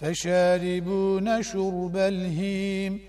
فشاربون شرب الهيم